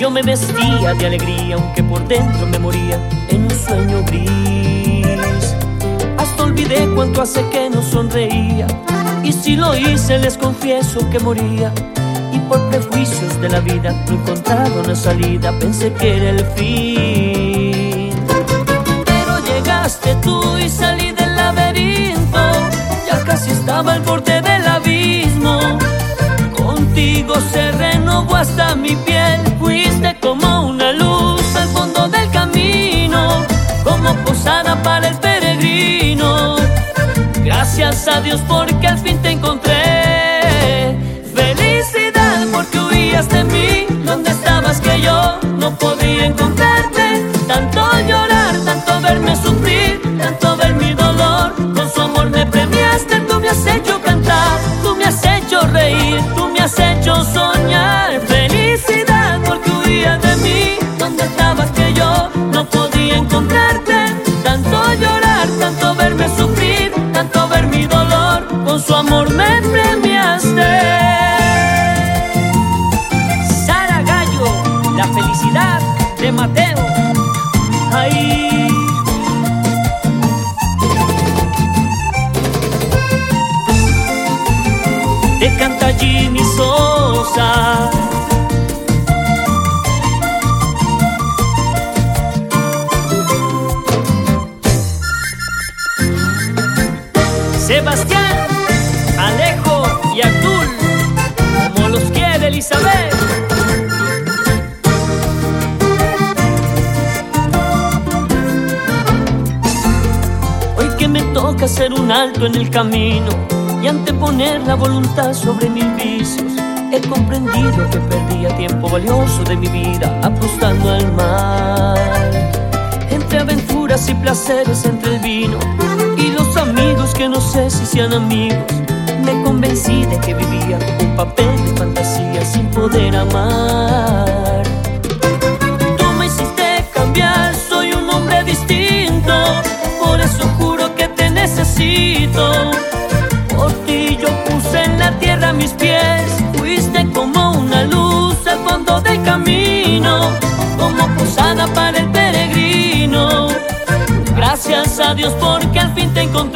Yo me vestía de alegría, aunque por dentro me moría en un sueño gris. Hasta olvidé cuánto hace que no sonreía, y si lo hice, les confieso que moría. Y por prejuicios de la vida no encontraba una salida, pensé que era el fin. Pero llegaste tú y salí del laberinto, ya casi estaba al borde del abismo. Contigo se renovó hasta mi posada para el peregrino. Gracias a Dios porque al fin te encontré. Felicidad porque huías de mí, donde estabas que yo no podía encontrarte. Tanto llorar, tanto verme sufrir, con su amor me premiaste. Sara Gallo, la felicidad de Mateo. Ay. Sebastián, Alejo y Abdul, como los quiere Elizabeth. Hoy que me toca hacer un alto en el camino y anteponer la voluntad sobre mis vicios, he comprendido que perdía tiempo valioso de mi vida apostando al mal. Entre aventuras y placeres, amigos, me convencí de que vivía un papel de fantasía sin poder amar. Tú me hiciste cambiar, soy un hombre distinto, por eso juro que te necesito. Por ti yo puse en la tierra mis pies, fuiste como una luz al fondo del camino, como posada para el peregrino. Gracias a Dios porque al fin te encontré.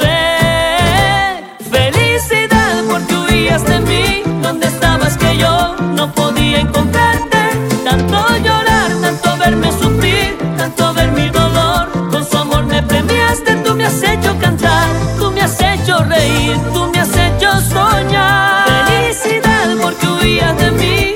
reír, tú me has hecho soñar. Felicidad porque huías de mí.